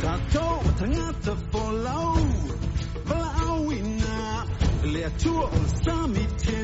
大头，他阿在不老，不老，阿威呐，来阿做阿三米天。